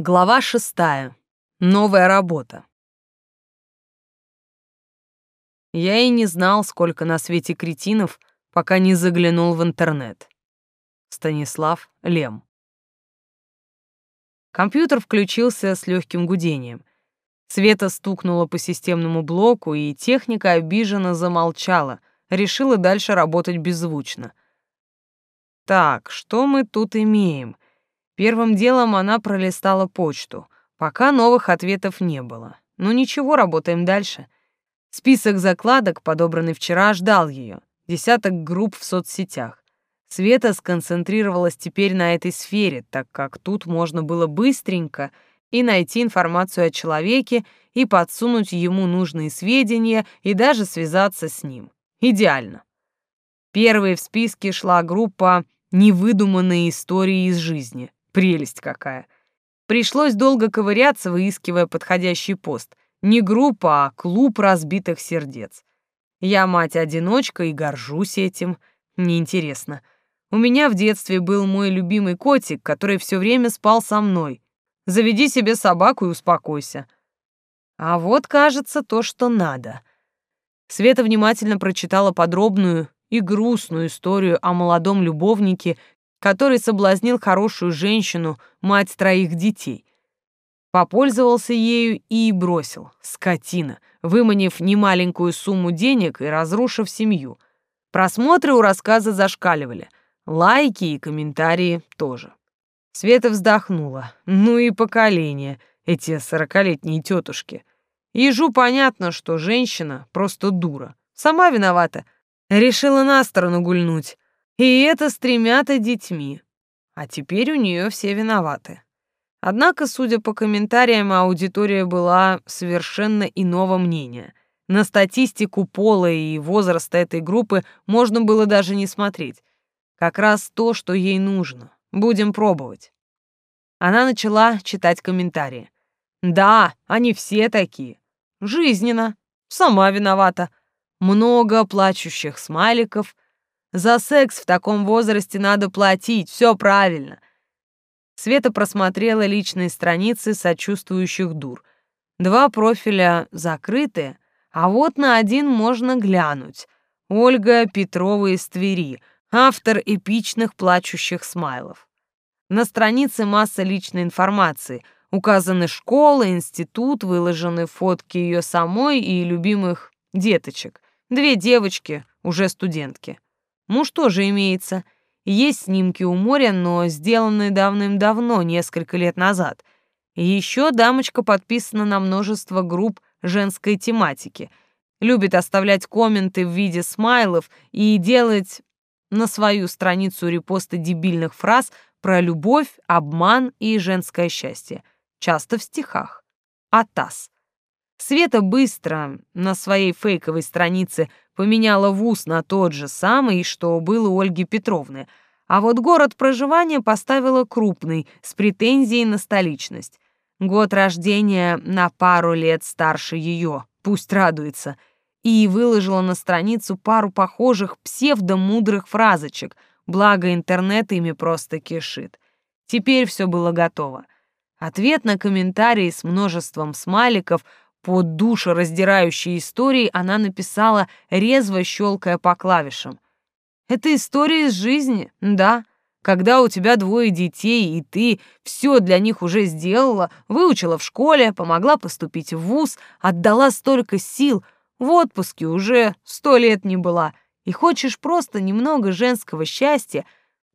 Глава шестая. Новая работа. Я и не знал, сколько на свете кретинов, пока не заглянул в интернет. Станислав Лем. Компьютер включился с легким гудением. Света стукнула по системному блоку, и техника обиженно замолчала, решила дальше работать беззвучно. Так, что мы тут имеем? Первым делом она пролистала почту. Пока новых ответов не было. Ну ничего, работаем дальше. Список закладок, подобранный вчера, ждал ее. Десяток групп в соцсетях. Света сконцентрировалась теперь на этой сфере, так как тут можно было быстренько и найти информацию о человеке, и подсунуть ему нужные сведения, и даже связаться с ним. Идеально. Первой в списке шла группа «Невыдуманные истории из жизни». Прелесть какая. Пришлось долго ковыряться, выискивая подходящий пост. Не группа, а клуб разбитых сердец. Я мать-одиночка и горжусь этим. Неинтересно. У меня в детстве был мой любимый котик, который все время спал со мной. Заведи себе собаку и успокойся. А вот, кажется, то, что надо. Света внимательно прочитала подробную и грустную историю о молодом любовнике, который соблазнил хорошую женщину, мать троих детей. Попользовался ею и бросил, скотина, выманив немаленькую сумму денег и разрушив семью. Просмотры у рассказа зашкаливали, лайки и комментарии тоже. Света вздохнула. Ну и поколение, эти сорокалетние тетушки. Ежу понятно, что женщина просто дура. Сама виновата. Решила на сторону гульнуть. И это с тремя-то детьми. А теперь у нее все виноваты. Однако, судя по комментариям, аудитория была совершенно иного мнения. На статистику пола и возраста этой группы можно было даже не смотреть. Как раз то, что ей нужно. Будем пробовать. Она начала читать комментарии. Да, они все такие. Жизненно. Сама виновата. Много плачущих смайликов — за секс в таком возрасте надо платить, все правильно. Света просмотрела личные страницы сочувствующих дур. Два профиля закрыты, а вот на один можно глянуть. Ольга Петрова из Твери, автор эпичных плачущих смайлов. На странице масса личной информации. Указаны школа, институт, выложены фотки ее самой и любимых деточек. Две девочки, уже студентки. Муж тоже имеется. Есть снимки у моря, но сделанные давным-давно, несколько лет назад. Еще дамочка подписана на множество групп женской тематики. Любит оставлять комменты в виде смайлов и делать на свою страницу репосты дебильных фраз про любовь, обман и женское счастье. Часто в стихах. Атас. Света быстро на своей фейковой странице поменяла вуз на тот же самый, что был у Ольги Петровны, а вот город проживания поставила крупный, с претензией на столичность. Год рождения на пару лет старше ее, пусть радуется, и выложила на страницу пару похожих псевдомудрых фразочек, благо интернет ими просто кишит. Теперь все было готово. Ответ на комментарии с множеством смайликов — под душераздирающей историей она написала, резво щелкая по клавишам. «Это история из жизни, да. Когда у тебя двое детей, и ты все для них уже сделала, выучила в школе, помогла поступить в вуз, отдала столько сил, в отпуске уже сто лет не была, и хочешь просто немного женского счастья,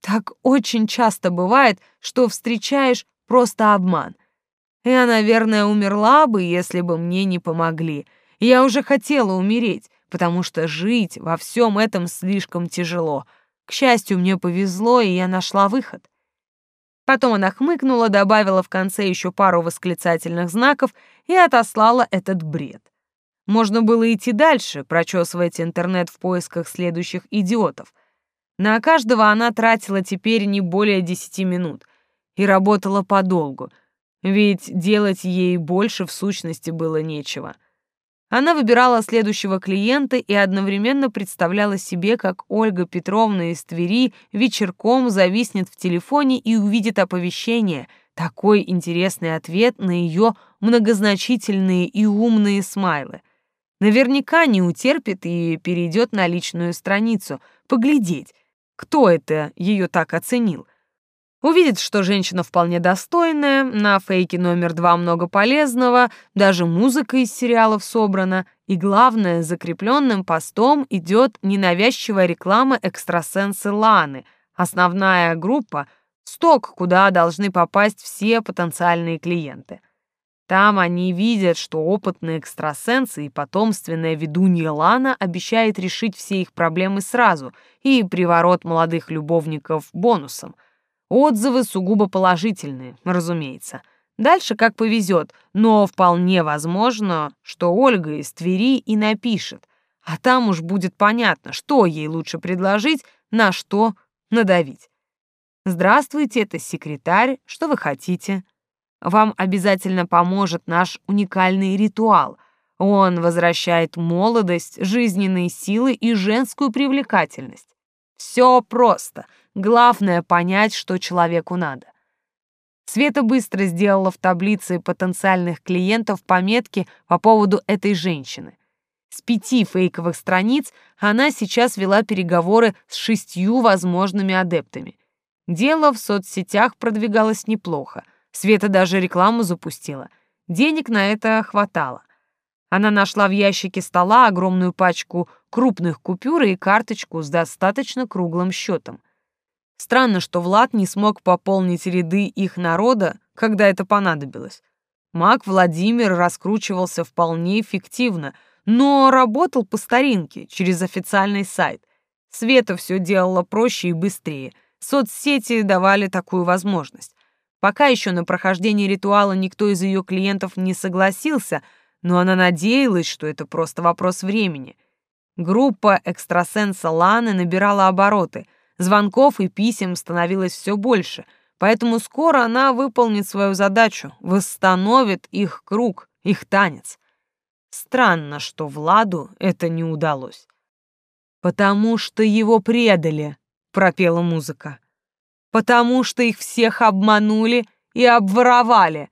так очень часто бывает, что встречаешь просто обман. Я, наверное, умерла бы, если бы мне не помогли. Я уже хотела умереть, потому что жить во всем этом слишком тяжело. К счастью, мне повезло, и я нашла выход. Потом она хмыкнула, добавила в конце еще пару восклицательных знаков и отослала этот бред. Можно было идти дальше, прочесывать интернет в поисках следующих идиотов. На каждого она тратила теперь не более десяти минут и работала подолгу — ведь делать ей больше в сущности было нечего. Она выбирала следующего клиента и одновременно представляла себе, как Ольга Петровна из Твери вечерком зависнет в телефоне и увидит оповещение Такой интересный ответ на ее многозначительные и умные смайлы. Наверняка не утерпит и перейдет на личную страницу, поглядеть, кто это ее так оценил. Увидит, что женщина вполне достойная, на фейке номер два много полезного, даже музыка из сериалов собрана, и главное, закрепленным постом идет ненавязчивая реклама экстрасенсы Ланы, основная группа — сток, куда должны попасть все потенциальные клиенты. Там они видят, что опытные экстрасенсы и потомственная ведунья Лана обещает решить все их проблемы сразу и приворот молодых любовников бонусом. Отзывы сугубо положительные, разумеется. Дальше как повезет, но вполне возможно, что Ольга из Твери и напишет, а там уж будет понятно, что ей лучше предложить, на что надавить. «Здравствуйте, это секретарь. Что вы хотите?» Вам обязательно поможет наш уникальный ритуал. Он возвращает молодость, жизненные силы и женскую привлекательность. Все просто. Главное понять, что человеку надо. Света быстро сделала в таблице потенциальных клиентов пометки по поводу этой женщины. С пяти фейковых страниц она сейчас вела переговоры с шестью возможными адептами. Дело в соцсетях продвигалось неплохо. Света даже рекламу запустила. Денег на это хватало. Она нашла в ящике стола огромную пачку крупных купюр и карточку с достаточно круглым счетом. Странно, что Влад не смог пополнить ряды их народа, когда это понадобилось. Маг Владимир раскручивался вполне эффективно, но работал по старинке, через официальный сайт. Света все делала проще и быстрее — Соцсети давали такую возможность. Пока еще на прохождение ритуала никто из ее клиентов не согласился, но она надеялась, что это просто вопрос времени. Группа экстрасенса Ланы набирала обороты, звонков и писем становилось все больше, поэтому скоро она выполнит свою задачу, восстановит их круг, их танец. Странно, что Владу это не удалось. «Потому что его предали», пропела музыка. Потому что их всех обманули и обворовали.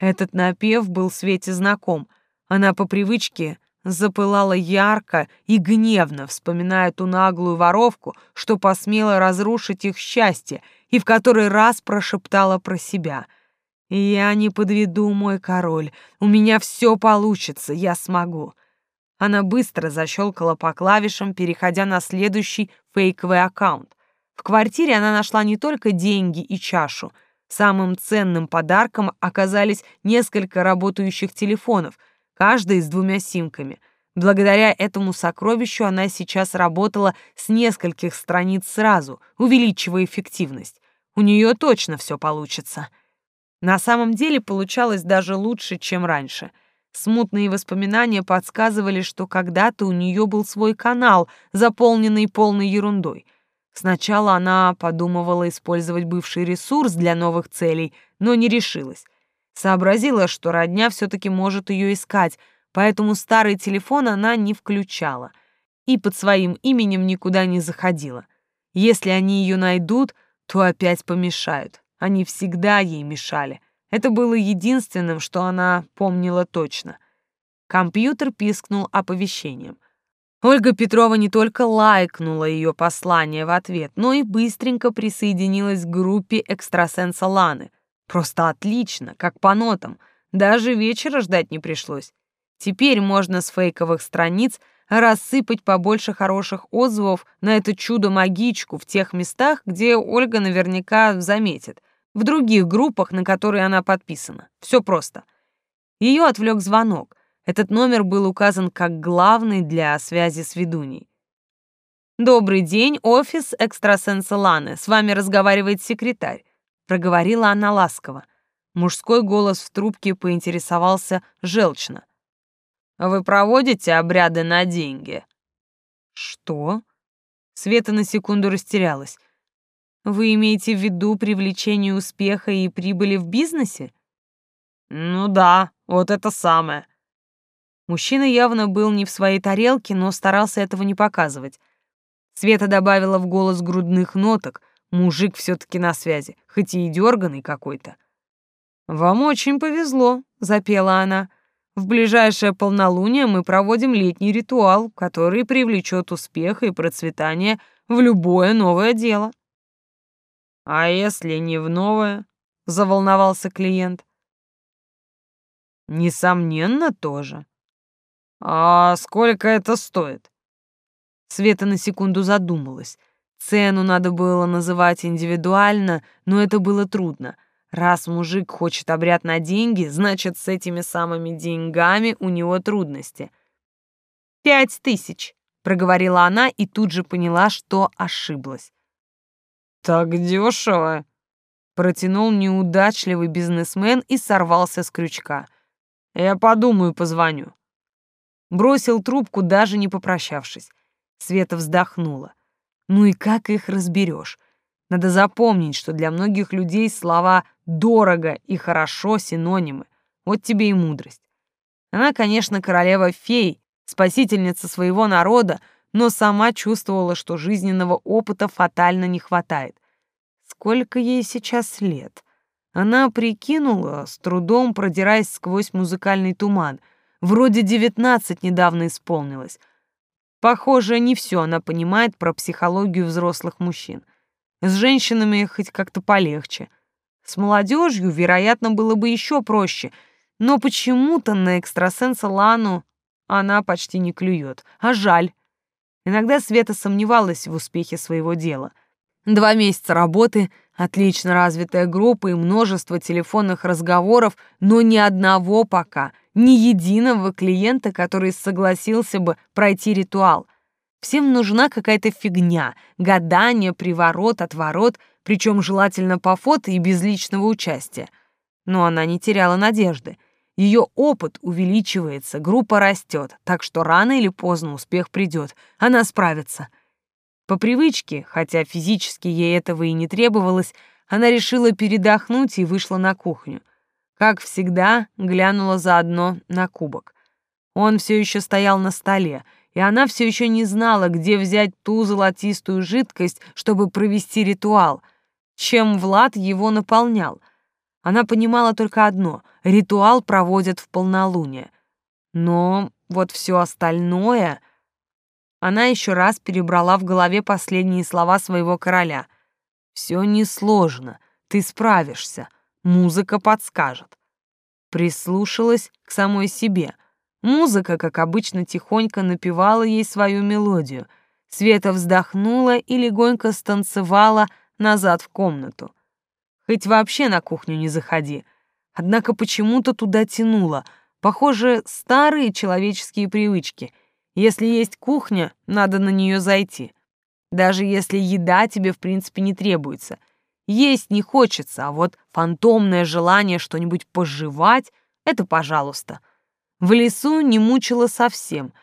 Этот напев был Свете знаком. Она по привычке запылала ярко и гневно, вспоминая ту наглую воровку, что посмела разрушить их счастье, и в который раз прошептала про себя. «Я не подведу, мой король, у меня все получится, я смогу». Она быстро защелкала по клавишам, переходя на следующий фейковый аккаунт. В квартире она нашла не только деньги и чашу. Самым ценным подарком оказались несколько работающих телефонов, каждый с двумя симками. Благодаря этому сокровищу она сейчас работала с нескольких страниц сразу, увеличивая эффективность. У нее точно все получится. На самом деле получалось даже лучше, чем раньше — Смутные воспоминания подсказывали, что когда-то у нее был свой канал, заполненный полной ерундой. Сначала она подумывала использовать бывший ресурс для новых целей, но не решилась. Сообразила, что родня все-таки может ее искать, поэтому старый телефон она не включала и под своим именем никуда не заходила. Если они ее найдут, то опять помешают. Они всегда ей мешали. Это было единственным, что она помнила точно. Компьютер пискнул оповещением. Ольга Петрова не только лайкнула ее послание в ответ, но и быстренько присоединилась к группе экстрасенса Ланы. Просто отлично, как по нотам. Даже вечера ждать не пришлось. Теперь можно с фейковых страниц рассыпать побольше хороших отзывов на это чудо-магичку в тех местах, где Ольга наверняка заметит — в других группах, на которые она подписана. Все просто. Ее отвлек звонок. Этот номер был указан как главный для связи с ведуней. «Добрый день, офис экстрасенса Ланы. С вами разговаривает секретарь», — проговорила она ласково. Мужской голос в трубке поинтересовался желчно. «Вы проводите обряды на деньги?» «Что?» Света на секунду растерялась. Вы имеете в виду привлечение успеха и прибыли в бизнесе? Ну да, вот это самое. Мужчина явно был не в своей тарелке, но старался этого не показывать. Света добавила в голос грудных ноток. Мужик все таки на связи, хоть и дерганый какой-то. «Вам очень повезло», — запела она. «В ближайшее полнолуние мы проводим летний ритуал, который привлечет успех и процветание в любое новое дело». «А если не в новое?» — заволновался клиент. «Несомненно, тоже». «А сколько это стоит?» Света на секунду задумалась. Цену надо было называть индивидуально, но это было трудно. Раз мужик хочет обряд на деньги, значит, с этими самыми деньгами у него трудности. «Пять тысяч», — проговорила она и тут же поняла, что ошиблась. «Так дешево», — протянул неудачливый бизнесмен и сорвался с крючка. «Я подумаю, позвоню». Бросил трубку, даже не попрощавшись. Света вздохнула. Ну и как их разберешь? Надо запомнить, что для многих людей слова «дорого» и «хорошо» — синонимы. Вот тебе и мудрость. Она, конечно, королева фей, спасительница своего народа, но сама чувствовала, что жизненного опыта фатально не хватает. Сколько ей сейчас лет? Она прикинула, с трудом продираясь сквозь музыкальный туман. Вроде девятнадцать недавно исполнилось. Похоже, не все она понимает про психологию взрослых мужчин. С женщинами хоть как-то полегче. С молодежью, вероятно, было бы еще проще, но почему-то на экстрасенса Лану она почти не клюет. А жаль. Иногда Света сомневалась в успехе своего дела. Два месяца работы, отлично развитая группа и множество телефонных разговоров, но ни одного пока, ни единого клиента, который согласился бы пройти ритуал. Всем нужна какая-то фигня, гадание, приворот, отворот, причем желательно по фото и без личного участия. Но она не теряла надежды. Ее опыт увеличивается, группа растет, так что рано или поздно успех придет, она справится. По привычке, хотя физически ей этого и не требовалось, она решила передохнуть и вышла на кухню. Как всегда, глянула заодно на кубок. Он все еще стоял на столе, и она все еще не знала, где взять ту золотистую жидкость, чтобы провести ритуал, чем Влад его наполнял. Она понимала только одно — ритуал проводят в полнолуние. Но вот все остальное... Она еще раз перебрала в голове последние слова своего короля. «Все несложно, ты справишься, музыка подскажет». Прислушалась к самой себе — Музыка, как обычно, тихонько напевала ей свою мелодию. Света вздохнула и легонько станцевала назад в комнату. Хоть вообще на кухню не заходи. Однако почему-то туда тянуло. Похоже, старые человеческие привычки. Если есть кухня, надо на нее зайти. Даже если еда тебе в принципе не требуется. Есть не хочется, а вот фантомное желание что-нибудь пожевать — это пожалуйста — в лесу не мучила совсем,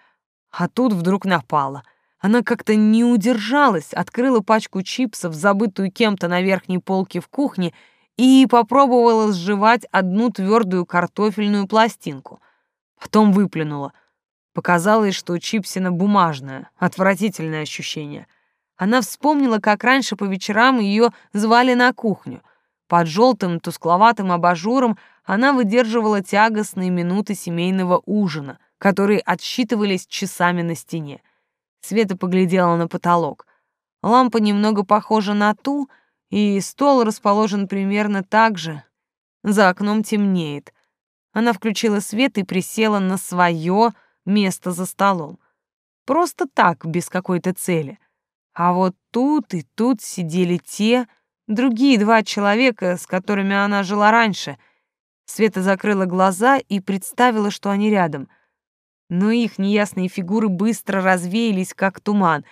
а тут вдруг напала. Она как-то не удержалась, открыла пачку чипсов, забытую кем-то на верхней полке в кухне, и попробовала сживать одну твердую картофельную пластинку. Потом выплюнула. Показалось, что чипсина бумажная, отвратительное ощущение. Она вспомнила, как раньше по вечерам ее звали на кухню. Под желтым тускловатым абажуром она выдерживала тягостные минуты семейного ужина, которые отсчитывались часами на стене. Света поглядела на потолок. Лампа немного похожа на ту, и стол расположен примерно так же. За окном темнеет. Она включила свет и присела на свое место за столом. Просто так, без какой-то цели. А вот тут и тут сидели те, другие два человека, с которыми она жила раньше — Света закрыла глаза и представила, что они рядом. Но их неясные фигуры быстро развеялись, как туман,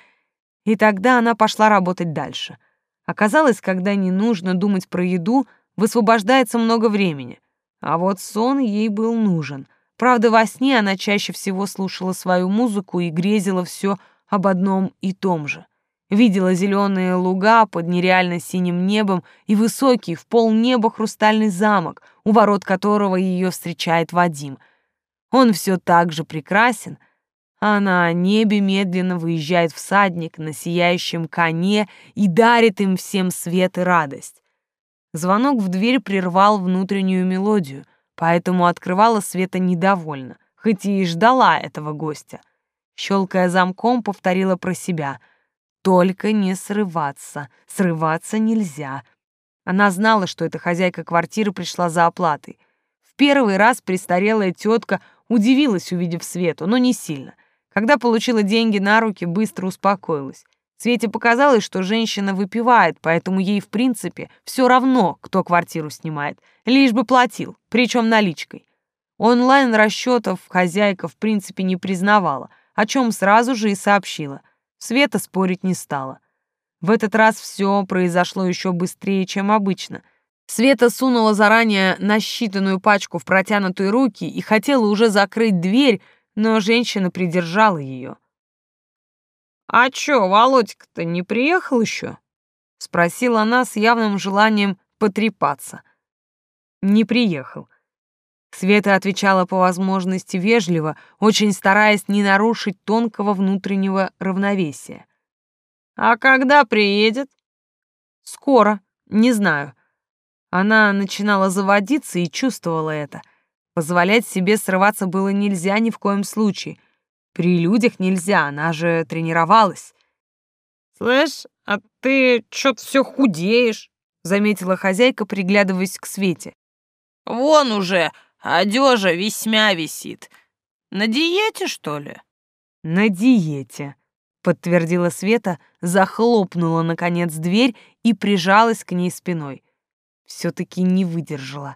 и тогда она пошла работать дальше. Оказалось, когда не нужно думать про еду, высвобождается много времени. А вот сон ей был нужен. Правда, во сне она чаще всего слушала свою музыку и грезила все об одном и том же видела зеленые луга под нереально синим небом и высокий в полнеба хрустальный замок, у ворот которого ее встречает Вадим. Он все так же прекрасен, а на небе медленно выезжает всадник на сияющем коне и дарит им всем свет и радость. Звонок в дверь прервал внутреннюю мелодию, поэтому открывала Света недовольно, хоть и ждала этого гостя. Щелкая замком, повторила про себя. «Только не срываться. Срываться нельзя». Она знала, что эта хозяйка квартиры пришла за оплатой. В первый раз престарелая тетка удивилась, увидев Свету, но не сильно. Когда получила деньги на руки, быстро успокоилась. Свете показалось, что женщина выпивает, поэтому ей, в принципе, все равно, кто квартиру снимает, лишь бы платил, причем наличкой. Онлайн-расчетов хозяйка, в принципе, не признавала, о чем сразу же и сообщила. Света спорить не стала. В этот раз все произошло еще быстрее, чем обычно. Света сунула заранее насчитанную пачку в протянутые руки и хотела уже закрыть дверь, но женщина придержала ее. «А чё, Володька-то не приехал еще? спросила она с явным желанием потрепаться. «Не приехал». Света отвечала по возможности вежливо, очень стараясь не нарушить тонкого внутреннего равновесия. «А когда приедет?» «Скоро, не знаю». Она начинала заводиться и чувствовала это. Позволять себе срываться было нельзя ни в коем случае — при людях нельзя, она же тренировалась. «Слышь, а ты чё-то всё худеешь», — заметила хозяйка, приглядываясь к Свете. «Вон уже одежа весьмя висит. На диете, что ли?» «На диете», — подтвердила Света, захлопнула, наконец, дверь и прижалась к ней спиной. Всё-таки не выдержала.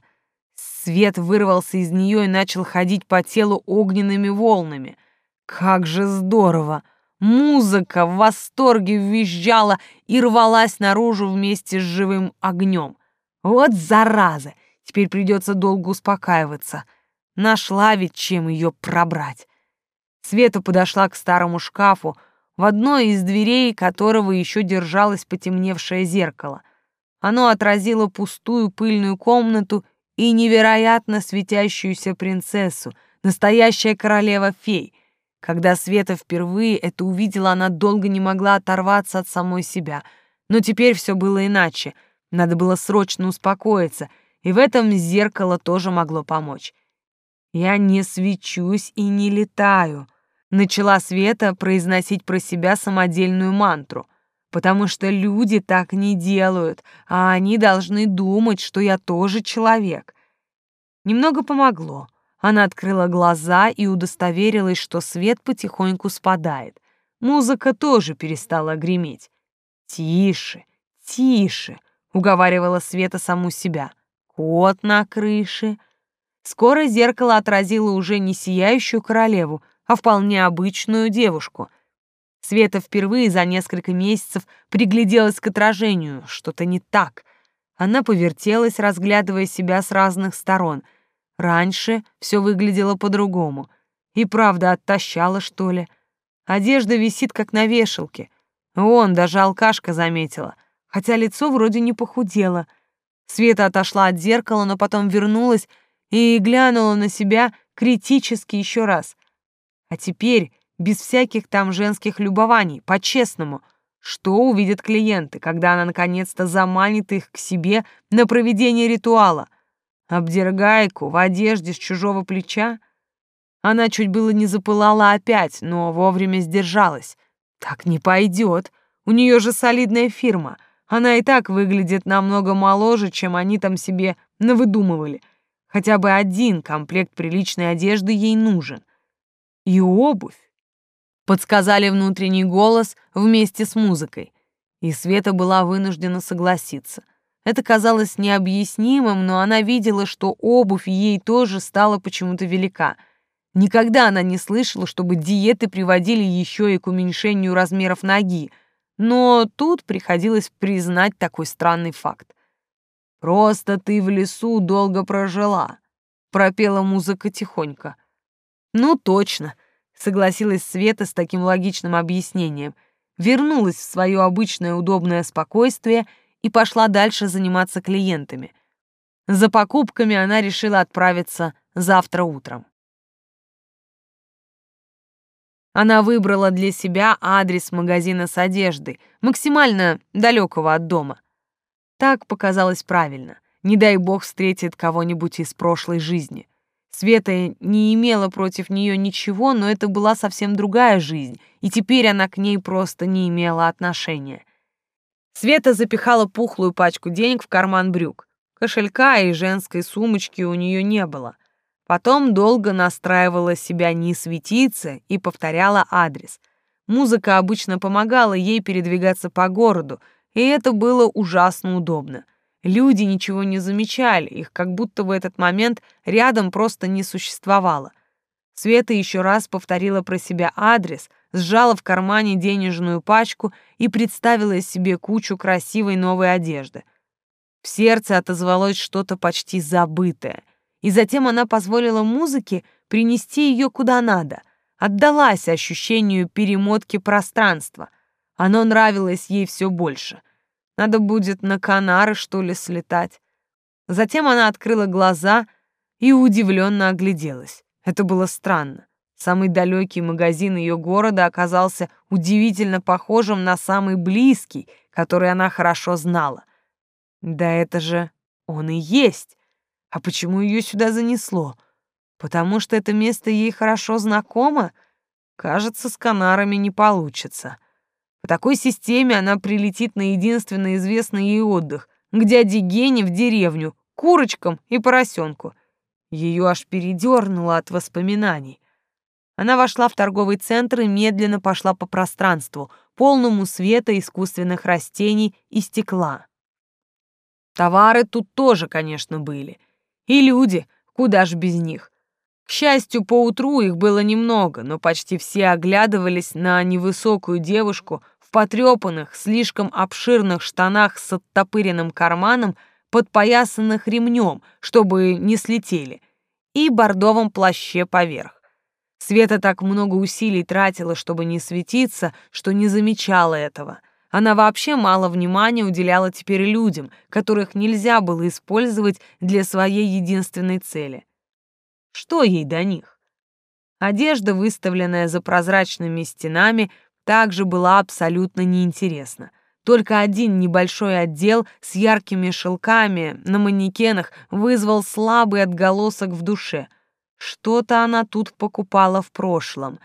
Свет вырвался из неё и начал ходить по телу огненными волнами. Как же здорово! Музыка в восторге визжала и рвалась наружу вместе с живым огнем. Вот зараза! Теперь придется долго успокаиваться. Нашла ведь чем ее пробрать. Света подошла к старому шкафу, в одной из дверей которого еще держалось потемневшее зеркало. Оно отразило пустую пыльную комнату и невероятно светящуюся принцессу, настоящая королева-фей — когда Света впервые это увидела, она долго не могла оторваться от самой себя. Но теперь все было иначе. Надо было срочно успокоиться, и в этом зеркало тоже могло помочь. «Я не свечусь и не летаю», — начала Света произносить про себя самодельную мантру, потому что люди так не делают, а они должны думать, что я тоже человек. Немного помогло. Она открыла глаза и удостоверилась, что свет потихоньку спадает. Музыка тоже перестала греметь. «Тише, тише», — уговаривала Света саму себя. «Кот на крыше». Скоро зеркало отразило уже не сияющую королеву, а вполне обычную девушку. Света впервые за несколько месяцев пригляделась к отражению, что-то не так. Она повертелась, разглядывая себя с разных сторон — Раньше все выглядело по-другому. И правда оттащала, что ли. Одежда висит как на вешалке. Вон, даже алкашка заметила. Хотя лицо вроде не похудело. Света отошла от зеркала, но потом вернулась и глянула на себя критически еще раз. А теперь, без всяких там женских любований, по-честному, что увидят клиенты, когда она наконец-то заманит их к себе на проведение ритуала? Обдергайку в одежде с чужого плеча? Она чуть было не запылала опять, но вовремя сдержалась. Так не пойдет. У нее же солидная фирма. Она и так выглядит намного моложе, чем они там себе навыдумывали. Хотя бы один комплект приличной одежды ей нужен. И обувь. Подсказали внутренний голос вместе с музыкой. И Света была вынуждена согласиться. Это казалось необъяснимым, но она видела, что обувь ей тоже стала почему-то велика. Никогда она не слышала, чтобы диеты приводили еще и к уменьшению размеров ноги, но тут приходилось признать такой странный факт. «Просто ты в лесу долго прожила», — пропела музыка тихонько. «Ну, точно», — согласилась Света с таким логичным объяснением, вернулась в свое обычное удобное спокойствие — и пошла дальше заниматься клиентами. За покупками она решила отправиться завтра утром. Она выбрала для себя адрес магазина с одеждой, максимально далекого от дома. Так показалось правильно. Не дай бог встретит кого-нибудь из прошлой жизни. Света не имела против нее ничего, но это была совсем другая жизнь, и теперь она к ней просто не имела отношения. Света запихала пухлую пачку денег в карман брюк. Кошелька и женской сумочки у нее не было. Потом долго настраивала себя не светиться и повторяла адрес. Музыка обычно помогала ей передвигаться по городу, и это было ужасно удобно. Люди ничего не замечали, их как будто в этот момент рядом просто не существовало. Света еще раз повторила про себя адрес, сжала в кармане денежную пачку и представила себе кучу красивой новой одежды. В сердце отозвалось что-то почти забытое, и затем она позволила музыке принести ее куда надо, отдалась ощущению перемотки пространства. Оно нравилось ей все больше — надо будет на Канары, что ли, слетать. Затем она открыла глаза и удивленно огляделась. Это было странно. Самый далекий магазин ее города оказался удивительно похожим на самый близкий, который она хорошо знала. Да это же он и есть. А почему ее сюда занесло? Потому что это место ей хорошо знакомо? Кажется, с Канарами не получится. По такой системе она прилетит на единственно известный ей отдых, к дяде Гене в деревню, курочкам и поросенку. Ее аж передернуло от воспоминаний. Она вошла в торговый центр и медленно пошла по пространству, полному света искусственных растений и стекла. Товары тут тоже, конечно, были. И люди, куда ж без них. К счастью, поутру их было немного, но почти все оглядывались на невысокую девушку потрепанных, слишком обширных штанах с оттопыренным карманом, подпоясанных ремнем, чтобы не слетели, и бордовом плаще поверх. Света так много усилий тратила, чтобы не светиться, что не замечала этого. Она вообще мало внимания уделяла теперь людям, которых нельзя было использовать для своей единственной цели. Что ей до них? Одежда, выставленная за прозрачными стенами, также была абсолютно неинтересна. Только один небольшой отдел с яркими шелками на манекенах вызвал слабый отголосок в душе. Что-то она тут покупала в прошлом.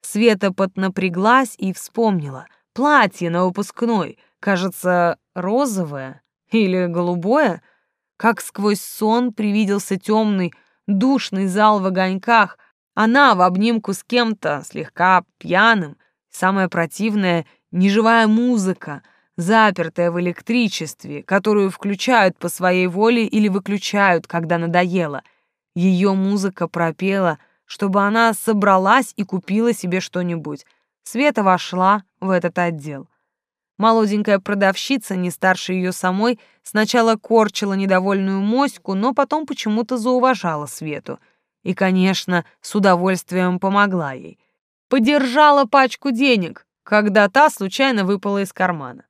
Света поднапряглась и вспомнила. Платье на выпускной, кажется, розовое или голубое. Как сквозь сон привиделся темный, душный зал в огоньках. Она в обнимку с кем-то, слегка пьяным, Самое противное — неживая музыка, запертая в электричестве, которую включают по своей воле или выключают, когда надоело. Ее музыка пропела, чтобы она собралась и купила себе что-нибудь. Света вошла в этот отдел. Молоденькая продавщица, не старше ее самой, сначала корчила недовольную моську, но потом почему-то зауважала Свету. И, конечно, с удовольствием помогла ей подержала пачку денег, когда та случайно выпала из кармана.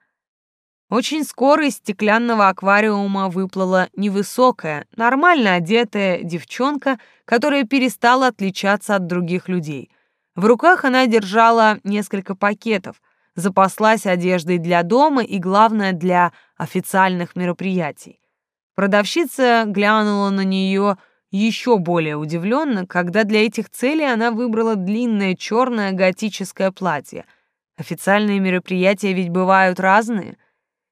Очень скоро из стеклянного аквариума выплыла невысокая, нормально одетая девчонка, которая перестала отличаться от других людей. В руках она держала несколько пакетов, запаслась одеждой для дома и, главное, для официальных мероприятий. Продавщица глянула на нее еще более удивленно, когда для этих целей она выбрала длинное черное готическое платье. Официальные мероприятия ведь бывают разные.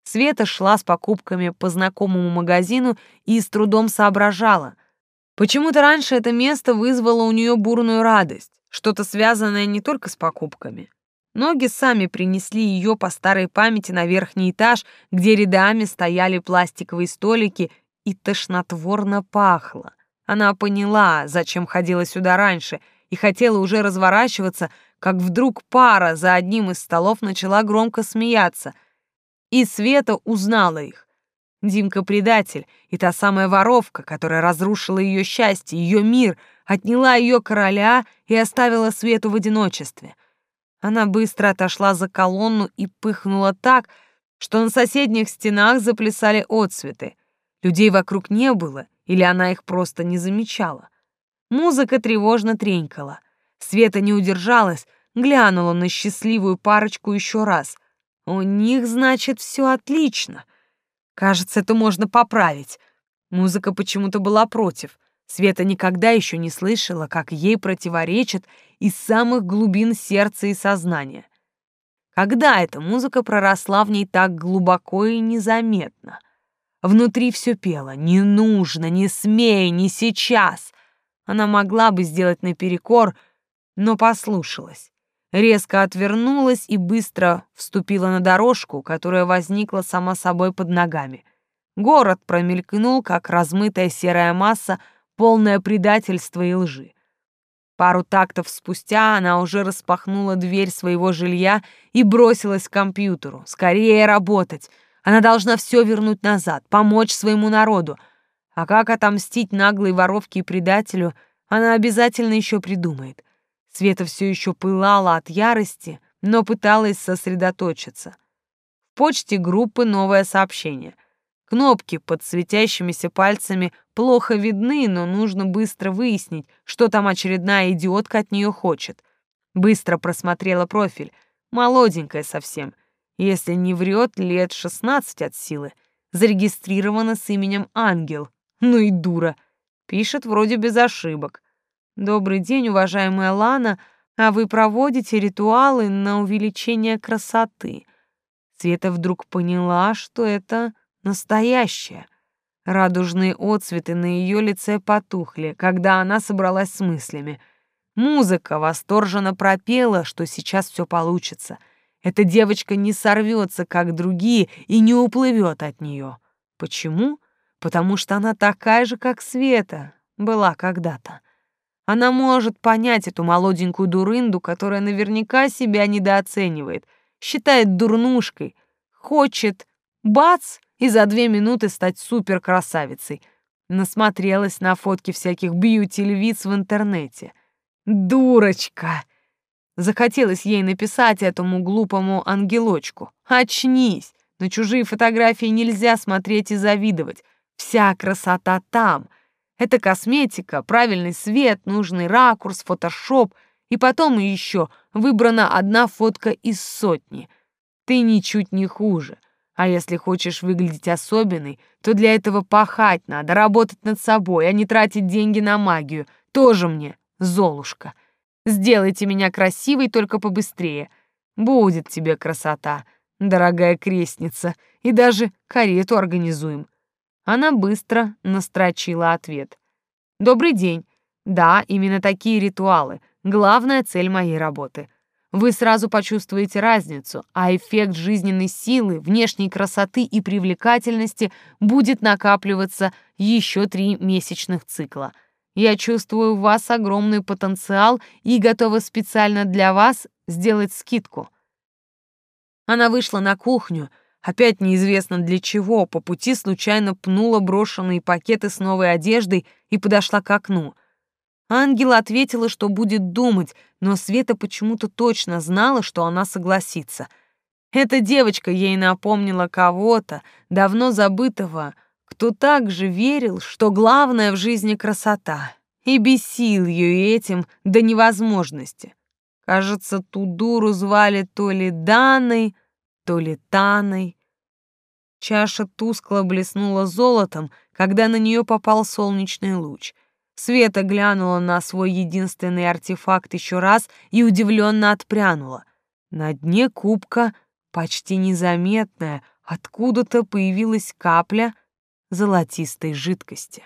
Света шла с покупками по знакомому магазину и с трудом соображала. Почему-то раньше это место вызвало у нее бурную радость, что-то связанное не только с покупками. Ноги сами принесли ее по старой памяти на верхний этаж, где рядами стояли пластиковые столики и тошнотворно пахло. Она поняла, зачем ходила сюда раньше, и хотела уже разворачиваться, как вдруг пара за одним из столов начала громко смеяться. И Света узнала их. Димка предатель и та самая воровка, которая разрушила ее счастье, ее мир, отняла ее короля и оставила Свету в одиночестве. Она быстро отошла за колонну и пыхнула так, что на соседних стенах заплясали отсветы. Людей вокруг не было, или она их просто не замечала. Музыка тревожно тренькала. Света не удержалась, глянула на счастливую парочку еще раз. У них, значит, все отлично. Кажется, это можно поправить. Музыка почему-то была против. Света никогда еще не слышала, как ей противоречит из самых глубин сердца и сознания. Когда эта музыка проросла в ней так глубоко и незаметно? Внутри все пело «не нужно, не смей, не сейчас». Она могла бы сделать наперекор, но послушалась. Резко отвернулась и быстро вступила на дорожку, которая возникла сама собой под ногами. Город промелькнул, как размытая серая масса, полная предательства и лжи. Пару тактов спустя она уже распахнула дверь своего жилья и бросилась к компьютеру. Скорее работать. Она должна все вернуть назад, помочь своему народу. А как отомстить наглой воровке и предателю, она обязательно еще придумает. Света все еще пылала от ярости, но пыталась сосредоточиться. В почте группы новое сообщение. Кнопки под светящимися пальцами плохо видны, но нужно быстро выяснить, что там очередная идиотка от нее хочет. Быстро просмотрела профиль. Молоденькая совсем. Если не врет, лет 16 от силы. Зарегистрирована с именем Ангел. Ну и дура. Пишет вроде без ошибок. Добрый день, уважаемая Лана, а вы проводите ритуалы на увеличение красоты. Света вдруг поняла, что это настоящее. Радужные отцветы на ее лице потухли, когда она собралась с мыслями. Музыка восторженно пропела, что сейчас все получится. Эта девочка не сорвется, как другие, и не уплывет от нее. Почему? Потому что она такая же, как Света, была когда-то. Она может понять эту молоденькую дурынду, которая наверняка себя недооценивает, считает дурнушкой, хочет, бац, и за две минуты стать суперкрасавицей. Насмотрелась на фотки всяких бьюти-львиц в интернете. Дурочка! Захотелось ей написать этому глупому ангелочку. Очнись! На чужие фотографии нельзя смотреть и завидовать. Вся красота там — это косметика, правильный свет, нужный ракурс, фотошоп, и потом еще выбрана одна фотка из сотни. Ты ничуть не хуже. А если хочешь выглядеть особенной, то для этого пахать надо, работать над собой, а не тратить деньги на магию. Тоже мне, Золушка. Сделайте меня красивой только побыстрее. Будет тебе красота, дорогая крестница, и даже карету организуем. Она быстро настрочила ответ. «Добрый день. Да, именно такие ритуалы. Главная цель моей работы. Вы сразу почувствуете разницу, а эффект жизненной силы, внешней красоты и привлекательности будет накапливаться еще три месячных цикла. Я чувствую в вас огромный потенциал и готова специально для вас сделать скидку». Она вышла на кухню, Опять неизвестно для чего, по пути случайно пнула брошенные пакеты с новой одеждой и подошла к окну. Ангел ответила, что будет думать, но Света почему-то точно знала, что она согласится. Эта девочка ей напомнила кого-то, давно забытого, кто также верил, что главное в жизни красота, и бесил ее этим до невозможности. Кажется, ту дуру звали то ли Даной, то ли Таной. Чаша тускло блеснула золотом, когда на нее попал солнечный луч. Света глянула на свой единственный артефакт еще раз и удивленно отпрянула. На дне кубка, почти незаметная, откуда-то появилась капля золотистой жидкости.